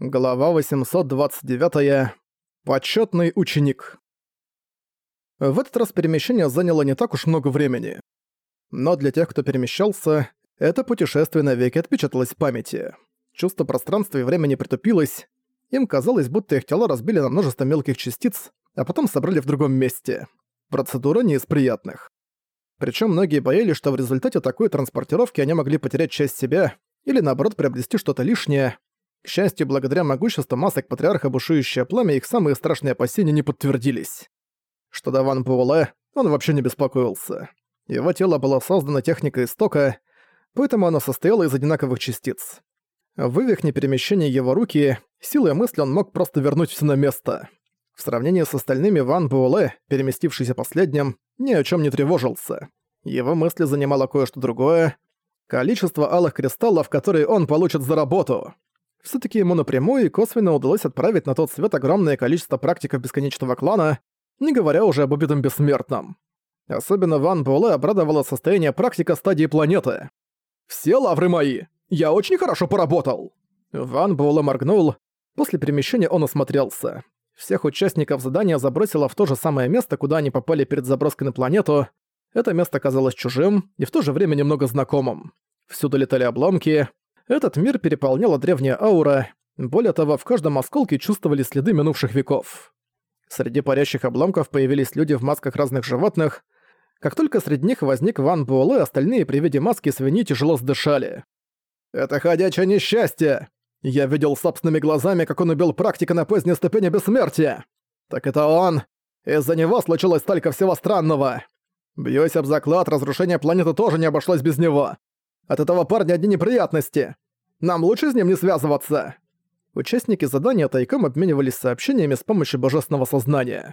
Глава 829. Почётный ученик. В этот раз перемещение заняло не так уж много времени. Но для тех, кто перемещался, это путешествие навеки отпечаталось в памяти. Чувство пространства и времени притупилось. Им казалось, будто их тела разбили на множество мелких частиц, а потом собрали в другом месте. Процедура не из приятных. Причём многие боялись, что в результате такой транспортировки они могли потерять часть себя или наоборот приобрести что-то лишнее, к счастью, благодаря могуществу масок Патриарха Бушующее Пламя их самые страшные опасения не подтвердились. Что до Ван Буэлэ, он вообще не беспокоился. Его тело было создано техникой истока, поэтому оно состояло из одинаковых частиц. Вывихни перемещение его руки, силой мысли он мог просто вернуть все на место. В сравнении с остальными Ван Буэлэ, переместившийся последним, ни о чем не тревожился. Его мысли занимало кое-что другое — количество алых кристаллов, которые он получит за работу — все таки ему напрямую и косвенно удалось отправить на тот свет огромное количество практиков Бесконечного Клана, не говоря уже об убитом Бессмертном. Особенно Ван Буэлэ обрадовало состояние практика стадии планеты. «Все лавры мои! Я очень хорошо поработал!» Ван Буэлэ моргнул. После перемещения он осмотрелся. Всех участников задания забросило в то же самое место, куда они попали перед заброской на планету. Это место казалось чужим и в то же время немного знакомым. Всюду летали обломки, этот мир переполняла древняя аура, более того, в каждом осколке чувствовали следы минувших веков. Среди парящих обломков появились люди в масках разных животных. Как только среди них возник Ван Буэлэ, остальные при виде маски свиньи тяжело сдышали. «Это ходячее несчастье! Я видел собственными глазами, как он убил практика на поздней ступени бессмертия! Так это он! Из-за него случилось столько всего странного! Бьюсь об заклад, разрушение планеты тоже не обошлось без него! От этого парня одни неприятности. Нам лучше с ним не связываться!» Участники задания тайком обменивались сообщениями с помощью божественного сознания.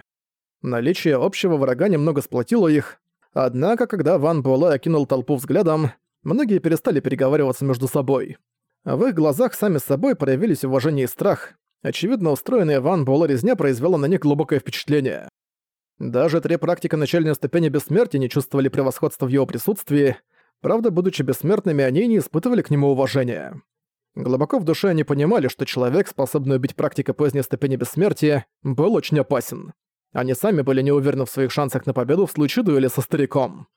Наличие общего врага немного сплотило их, однако, когда Ван Буэлэ окинул толпу взглядом, многие перестали переговариваться между собой. В их глазах сами собой проявились уважение и страх. Очевидно, устроенная Ван Буэлэ резня произвела на них глубокое впечатление. Даже три практика начальной ступени бессмертия не чувствовали превосходства в его присутствии, Правда, будучи бессмертными, они не испытывали к нему уважения. Глубоко в душе они понимали, что человек, способный убить практика поздней ступени бессмертия, был очень опасен. Они сами были не уверены в своих шансах на победу в случае дуэли со стариком.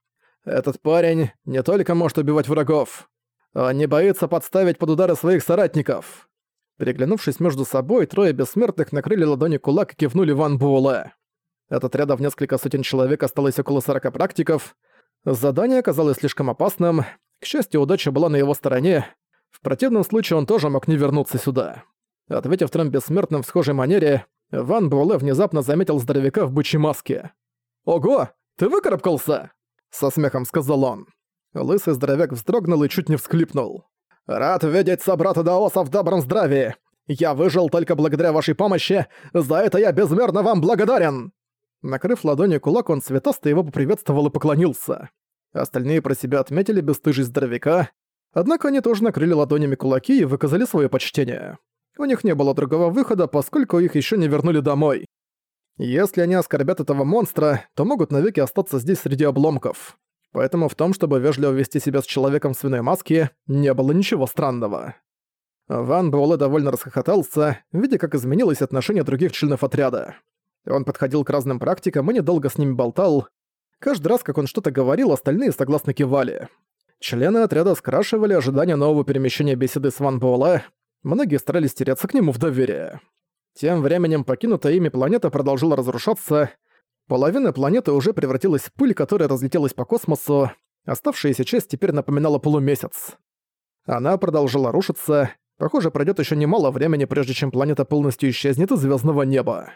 Этот парень не только может убивать врагов, он не боится подставить под удары своих соратников. Переглянувшись между собой, трое бессмертных накрыли ладони кулак и кивнули Ван Буэлэ. От отряда в несколько сотен человек осталось около 40 практиков, Задание оказалось слишком опасным. К счастью, удача была на его стороне. В противном случае он тоже мог не вернуться сюда. Ответив трем бессмертным в схожей манере, Ван Буэлэ внезапно заметил здоровяка в бычьей маске. «Ого, ты выкарабкался!» — со смехом сказал он. Лысый здоровяк вздрогнул и чуть не всклипнул. «Рад видеть собрата Даоса в добром здравии! Я выжил только благодаря вашей помощи, за это я безмерно вам благодарен!» Накрыв ладонью кулак, он цветасто его поприветствовал и поклонился. Остальные про себя отметили бесстыжесть здоровяка, однако они тоже накрыли ладонями кулаки и выказали свое почтение. У них не было другого выхода, поскольку их еще не вернули домой. Если они оскорбят этого монстра, то могут навеки остаться здесь среди обломков. Поэтому в том, чтобы вежливо вести себя с человеком в свиной маске, не было ничего странного. Ван Буэлэ довольно расхохотался, видя, как изменилось отношение других членов отряда. Он подходил к разным практикам и недолго с ними болтал. Каждый раз, как он что-то говорил, остальные согласно кивали. Члены отряда скрашивали ожидания нового перемещения беседы с Ван Буэлэ. Многие старались теряться к нему в доверие. Тем временем покинутая ими планета продолжила разрушаться. Половина планеты уже превратилась в пыль, которая разлетелась по космосу. Оставшаяся часть теперь напоминала полумесяц. Она продолжила рушиться. Похоже, пройдет еще немало времени, прежде чем планета полностью исчезнет из звездного неба.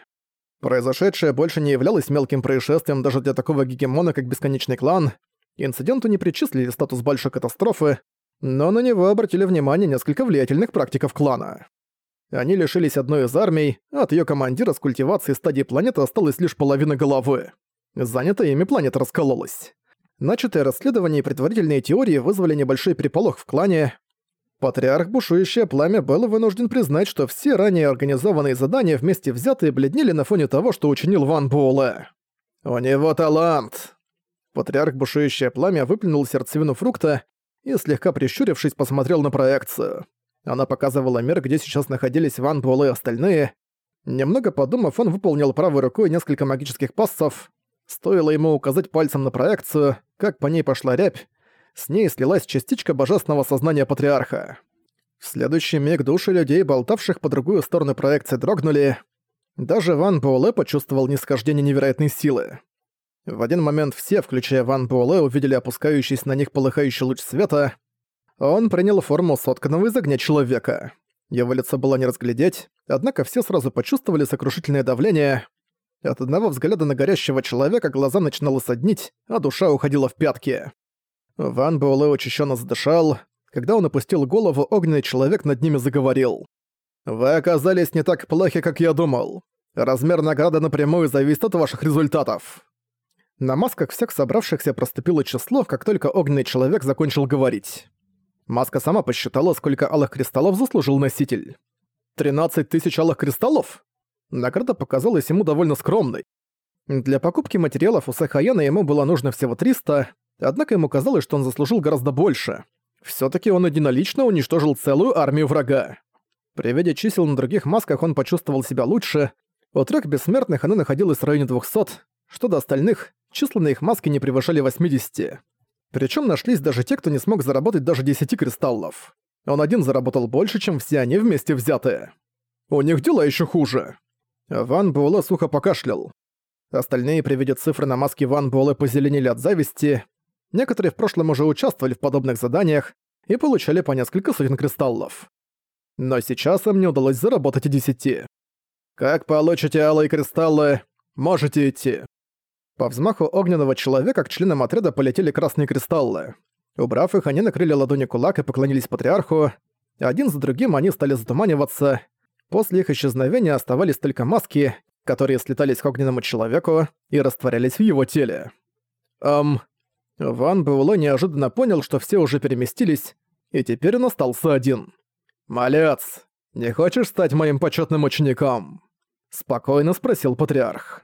Произошедшее больше не являлось мелким происшествием даже для такого гегемона, как Бесконечный Клан. Инциденту не причислили статус большой катастрофы, но на него обратили внимание несколько влиятельных практиков клана. Они лишились одной из армий, а от её командира с культивацией стадии планеты осталась лишь половина головы. Занятая ими планета раскололась. Начатое расследование и предварительные теории вызвали небольшой переполох в клане, Патриарх Бушующее Пламя был вынужден признать, что все ранее организованные задания вместе взятые бледнели на фоне того, что учинил Ван Буэлэ. «У него талант!» Патриарх Бушующее Пламя выплюнул сердцевину фрукта и, слегка прищурившись, посмотрел на проекцию. Она показывала мир, где сейчас находились Ван Буэлэ и остальные. Немного подумав, он выполнил правой рукой несколько магических пассов. Стоило ему указать пальцем на проекцию, как по ней пошла рябь, с ней слилась частичка божественного сознания Патриарха. В следующий миг души людей, болтавших по другую сторону проекции, дрогнули. Даже Ван Буэлэ почувствовал нисхождение невероятной силы. В один момент все, включая Ван Буэлэ, увидели опускающийся на них полыхающий луч света. Он принял форму сотканного из огня человека. Его лицо было не разглядеть, однако все сразу почувствовали сокрушительное давление. От одного взгляда на горящего человека глаза начинало соднить, а душа уходила в пятки. Ван Буэлэ учащенно задышал. Когда он опустил голову, огненный человек над ними заговорил. «Вы оказались не так плохи, как я думал. Размер награды напрямую зависит от ваших результатов». На масках всех собравшихся проступило число, как только огненный человек закончил говорить. Маска сама посчитала, сколько алых кристаллов заслужил носитель. 13 тысяч алых кристаллов? Награда показалась ему довольно скромной. Для покупки материалов у Сахаяна ему было нужно всего 300, однако ему казалось, что он заслужил гораздо больше. все таки он единолично уничтожил целую армию врага. При виде чисел на других масках он почувствовал себя лучше. У трех бессмертных она находилась в районе 200, что до остальных, числа на их маске не превышали 80. Причем нашлись даже те, кто не смог заработать даже 10 кристаллов. Он один заработал больше, чем все они вместе взятые. У них дела еще хуже. Ван Буэлэ сухо покашлял. Остальные при виде цифры на маске Ван Буэлэ позеленели от зависти. Некоторые в прошлом уже участвовали в подобных заданиях и получали по несколько сотен кристаллов. Но сейчас им не удалось заработать и десяти. Как получите алые кристаллы, можете идти. По взмаху огненного человека к членам отряда полетели красные кристаллы. Убрав их, они накрыли ладони кулак и поклонились патриарху. Один за другим они стали затуманиваться. После их исчезновения оставались только маски, которые слетались к огненному человеку и растворялись в его теле. Эм... Ван Буэлэ неожиданно понял, что все уже переместились, и теперь он остался один. «Малец, не хочешь стать моим почетным учеником?» Спокойно спросил патриарх.